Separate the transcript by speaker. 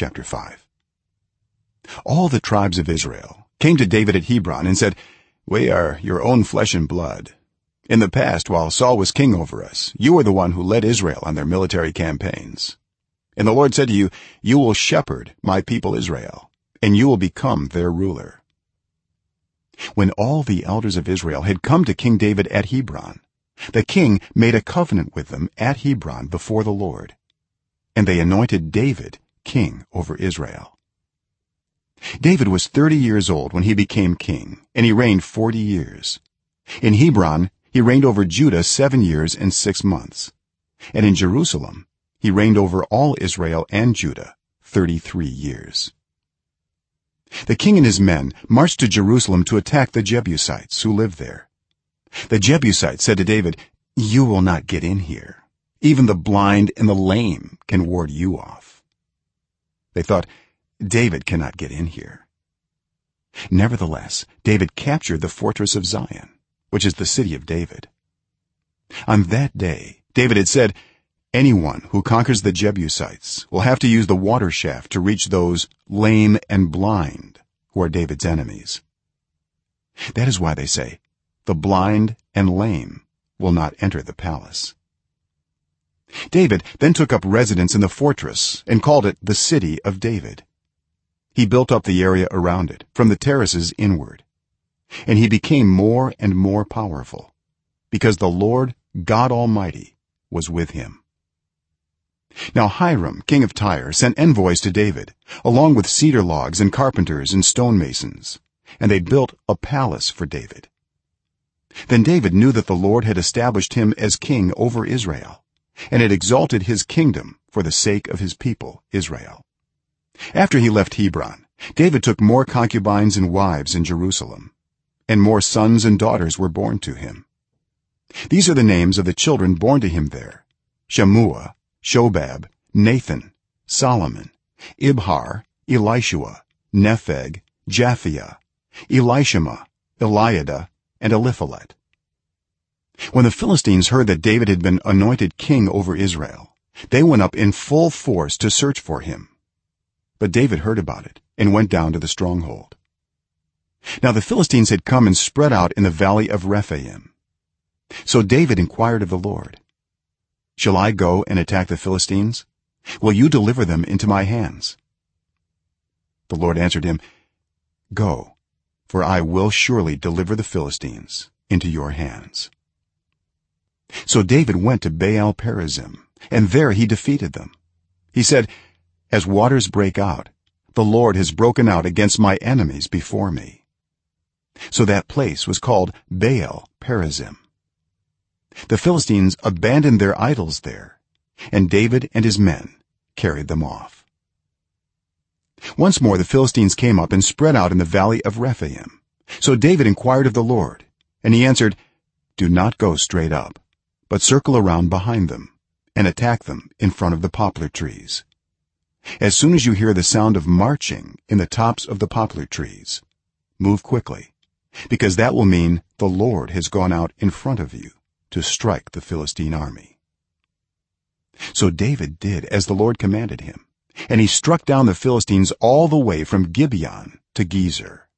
Speaker 1: chapter 5 all the tribes of israel came to david at hebron and said we are your own flesh and blood. In the past while saul was king over us you were the one who led israel on their military campaigns. And the lord said to you you will shepherd my people israel and you will become their ruler when all the elders of israel had come to king david at hebron the king made a covenant with them at hebron before the lord. And they anointed david king over israel. David was 30 years old when he became king and he reigned 40 years. In hebron he reigned over judah 7 years and 6 months. And in jerusalem he reigned over all israel and judah 33 years. The king and his men marched to jerusalem to attack the jebusites who lived there. The jebusites said to david you will not get in here. Even the blind and the lame can ward you off they thought david cannot get in here. Nevertheless david captured the fortress of zion which is the city of david. On that day david had said anyone who conquers the jebusites will have to use the water shaft to reach those lame and blind who are david's enemies. That is why they say the blind and lame will not enter the palace david then took up residence in the fortress and called it the city of david. He built up the area around it from the terraces inward. And he became more and more powerful because the lord god almighty was with him. Now hiram king of tyre sent envoys to david along with cedar logs and carpenters and stonemasons and they built a palace for david. Then david knew that the lord had established him as king over israel and had exalted his kingdom for the sake of his people israel. After he left hebron david took more concubines and wives in jerusalem and more sons and daughters were born to him. These are the names of the children born to him there. Shammua shobab nathan solomon ibhar elishua nepheg japhia elishama eliada and eliphelet when the philistines heard that david had been anointed king over israel they went up in full force to search for him. But david heard about it and went down to the stronghold. Now the philistines had come and spread out in the valley of rephaim. So david inquired of the lord shall i go and attack the philistines? Will you deliver them into my hands? The lord answered him go for i will surely deliver the philistines into your hands so david went to baal perazim and there he defeated them. He said as waters break out the lord has broken out against my enemies before me. So that place was called baal perazim the philistines abandoned their idols there and david and his men carried them off. Once more the philistines came up and spread out in the valley of rephaim. So david inquired of the lord and he answered do not go straight up but circle around behind them and attack them in front of the poplar trees. As soon as you hear the sound of marching in the tops of the poplar trees move quickly because that will mean the lord has gone out in front of you to strike the philistine army. So david did as the lord commanded him and he struck down the philistines all the way from gibeon to gezer